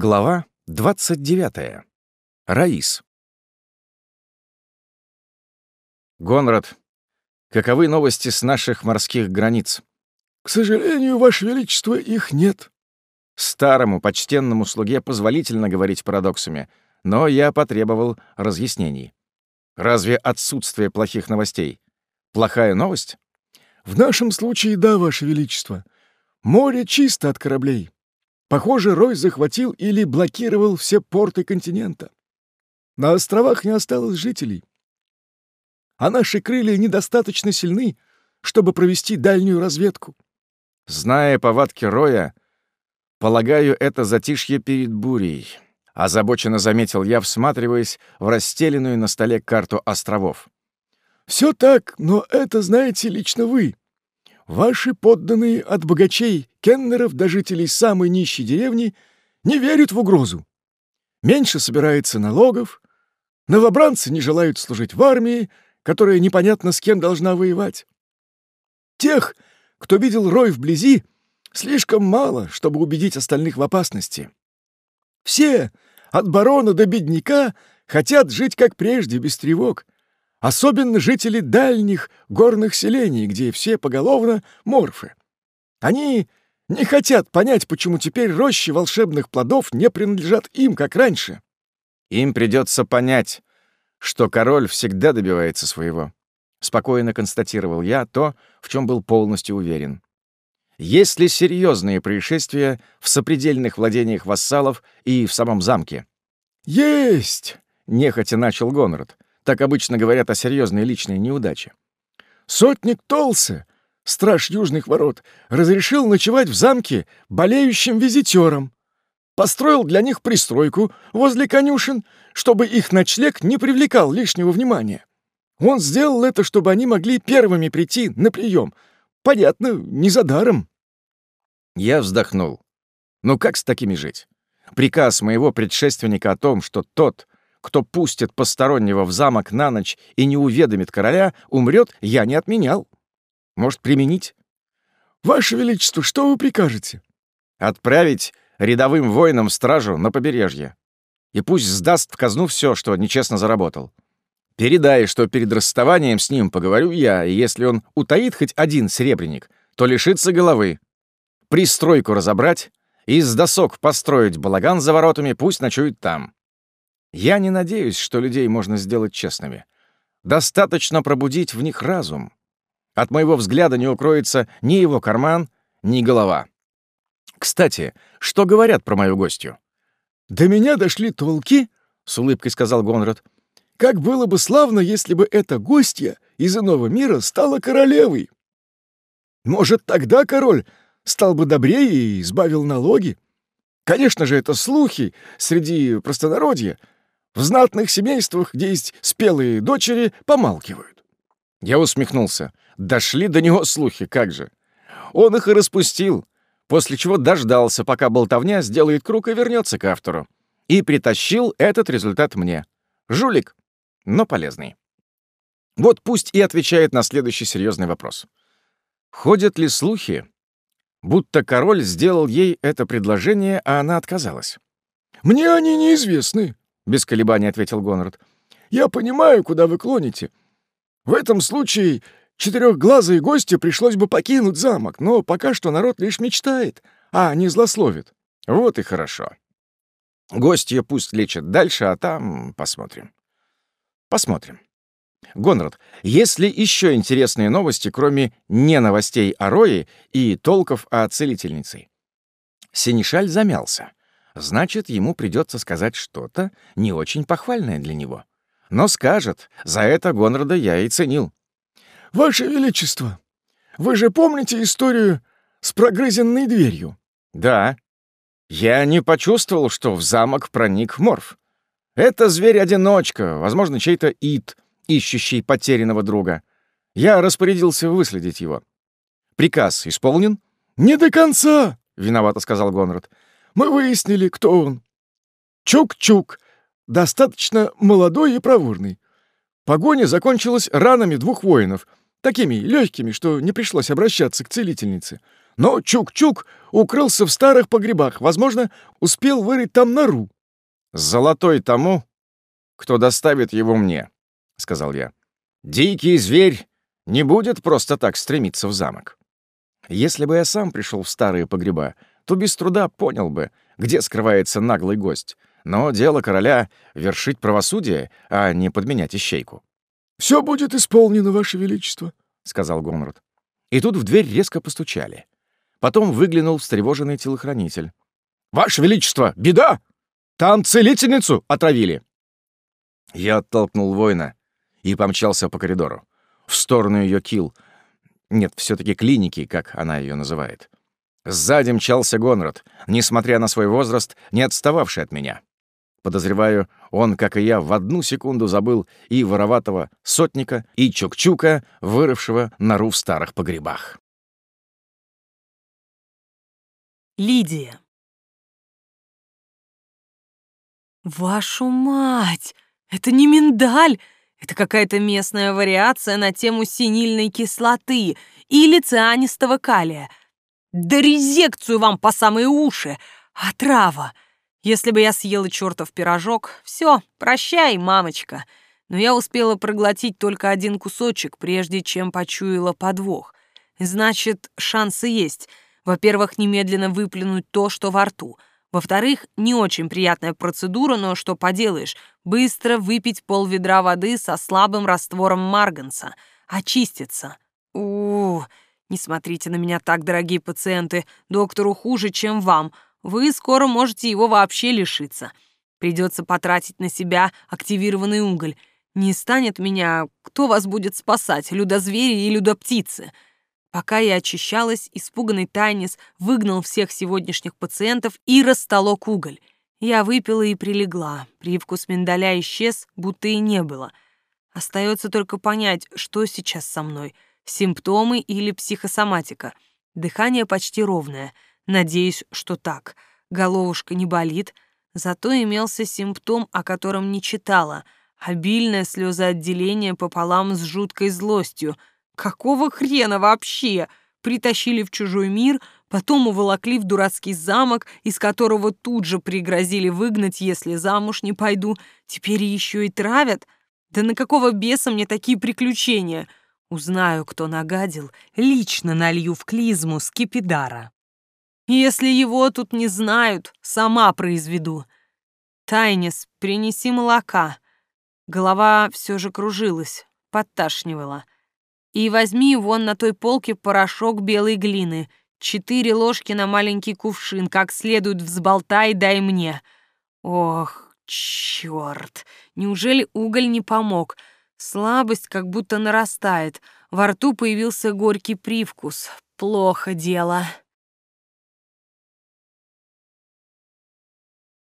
Глава 29. Раис. Гонрад, каковы новости с наших морских границ? К сожалению, Ваше Величество, их нет. Старому, почтенному слуге позволительно говорить парадоксами, но я потребовал разъяснений. Разве отсутствие плохих новостей — плохая новость? В нашем случае да, Ваше Величество. Море чисто от кораблей. Похоже, Рой захватил или блокировал все порты континента. На островах не осталось жителей. А наши крылья недостаточно сильны, чтобы провести дальнюю разведку. Зная повадки Роя, полагаю, это затишье перед бурей. Озабоченно заметил я, всматриваясь в расстеленную на столе карту островов. Все так, но это знаете лично вы. Ваши подданные от богачей, кеннеров до жителей самой нищей деревни не верят в угрозу. Меньше собирается налогов, новобранцы не желают служить в армии, которая непонятно с кем должна воевать. Тех, кто видел Рой вблизи, слишком мало, чтобы убедить остальных в опасности. Все, от барона до бедняка, хотят жить как прежде, без тревог — Особенно жители дальних горных селений, где все поголовно морфы. Они не хотят понять, почему теперь рощи волшебных плодов не принадлежат им, как раньше. Им придется понять, что король всегда добивается своего. Спокойно констатировал я то, в чем был полностью уверен. Есть ли серьезные происшествия в сопредельных владениях вассалов и в самом замке? «Есть!» — нехотя начал Гонрад. Так обычно говорят о серьезной личной неудаче. Сотник Толсе, страж Южных ворот, разрешил ночевать в замке болеющим визитерам. Построил для них пристройку возле конюшен, чтобы их ночлег не привлекал лишнего внимания. Он сделал это, чтобы они могли первыми прийти на прием. Понятно, не за даром. Я вздохнул. Ну как с такими жить? Приказ моего предшественника о том, что тот, кто пустит постороннего в замок на ночь и не уведомит короля, умрет, я не отменял. Может, применить? Ваше Величество, что вы прикажете? Отправить рядовым воинам стражу на побережье. И пусть сдаст в казну все, что нечестно заработал. Передай, что перед расставанием с ним поговорю я, и если он утаит хоть один серебряник, то лишится головы. Пристройку разобрать, из досок построить балаган за воротами, пусть ночует там. Я не надеюсь, что людей можно сделать честными. Достаточно пробудить в них разум. От моего взгляда не укроется ни его карман, ни голова. Кстати, что говорят про мою гостью? «До меня дошли толки», — с улыбкой сказал Гонрад. «Как было бы славно, если бы эта гостья из иного мира стала королевой. Может, тогда король стал бы добрее и избавил налоги? Конечно же, это слухи среди простонародья, в знатных семействах, где есть спелые дочери, помалкивают. Я усмехнулся. Дошли до него слухи, как же. Он их и распустил, после чего дождался, пока болтовня сделает круг и вернется к автору. И притащил этот результат мне. Жулик, но полезный. Вот пусть и отвечает на следующий серьезный вопрос. Ходят ли слухи, будто король сделал ей это предложение, а она отказалась? «Мне они неизвестны», без колебаний ответил Гонрад. «Я понимаю, куда вы клоните. В этом случае четырехглазые гости пришлось бы покинуть замок, но пока что народ лишь мечтает, а не злословит. Вот и хорошо. Гостья пусть лечат дальше, а там посмотрим. Посмотрим. Гонрад, есть ли еще интересные новости, кроме не новостей о Рое и толков о целительнице? Синишаль замялся. Значит, ему придется сказать что-то не очень похвальное для него. Но скажет, за это Гонрада я и ценил. «Ваше Величество, вы же помните историю с прогрызенной дверью?» «Да. Я не почувствовал, что в замок проник морф. Это зверь-одиночка, возможно, чей-то ид, ищущий потерянного друга. Я распорядился выследить его. Приказ исполнен?» «Не до конца», — виновато сказал Гонрад. Мы выяснили, кто он. Чук-чук, достаточно молодой и проворный. Погоня закончилась ранами двух воинов, такими легкими, что не пришлось обращаться к целительнице. Но Чук-Чук укрылся в старых погребах. Возможно, успел вырыть там нору. «Золотой тому, кто доставит его мне», — сказал я. «Дикий зверь не будет просто так стремиться в замок. Если бы я сам пришел в старые погреба, то без труда понял бы, где скрывается наглый гость. Но дело короля — вершить правосудие, а не подменять ищейку. «Все будет исполнено, Ваше Величество», — сказал Гонрад. И тут в дверь резко постучали. Потом выглянул встревоженный телохранитель. «Ваше Величество, беда! Там целительницу отравили!» Я оттолкнул воина и помчался по коридору. В сторону ее кил. Нет, все таки клиники, как она ее называет. Сзади мчался Гонрад, несмотря на свой возраст, не отстававший от меня. Подозреваю, он, как и я, в одну секунду забыл и вороватого сотника, и Чук-Чука, вырывшего нору в старых погребах. Лидия. Вашу мать! Это не миндаль! Это какая-то местная вариация на тему синильной кислоты или цианистого калия. Да резекцию вам по самые уши! Отрава! Если бы я съела чертов пирожок, все, прощай, мамочка. Но я успела проглотить только один кусочек, прежде чем почуяла подвох. Значит, шансы есть. Во-первых, немедленно выплюнуть то, что во рту. Во-вторых, не очень приятная процедура, но что поделаешь, быстро выпить пол ведра воды со слабым раствором марганца. Очиститься. у, -у, -у. Не смотрите на меня так, дорогие пациенты. Доктору хуже, чем вам — вы скоро можете его вообще лишиться. Придется потратить на себя активированный уголь. Не станет меня, кто вас будет спасать, людозвери и людоптицы?» Пока я очищалась, испуганный Тайнис выгнал всех сегодняшних пациентов и растолок уголь. Я выпила и прилегла. Привкус миндаля исчез, будто и не было. Остается только понять, что сейчас со мной — симптомы или психосоматика. Дыхание почти ровное — Надеюсь, что так. Головушка не болит, зато имелся симптом, о котором не читала. Обильное слезоотделение пополам с жуткой злостью. Какого хрена вообще? Притащили в чужой мир, потом уволокли в дурацкий замок, из которого тут же пригрозили выгнать, если замуж не пойду. Теперь еще и травят? Да на какого беса мне такие приключения? Узнаю, кто нагадил, лично налью в клизму скипидара. Если его тут не знают, сама произведу. Тайнис, принеси молока. Голова все же кружилась, подташнивала. И возьми вон на той полке порошок белой глины. Четыре ложки на маленький кувшин, как следует взболтай, дай мне. Ох, черт! Неужели уголь не помог? Слабость как будто нарастает. Во рту появился горький привкус. Плохо дело.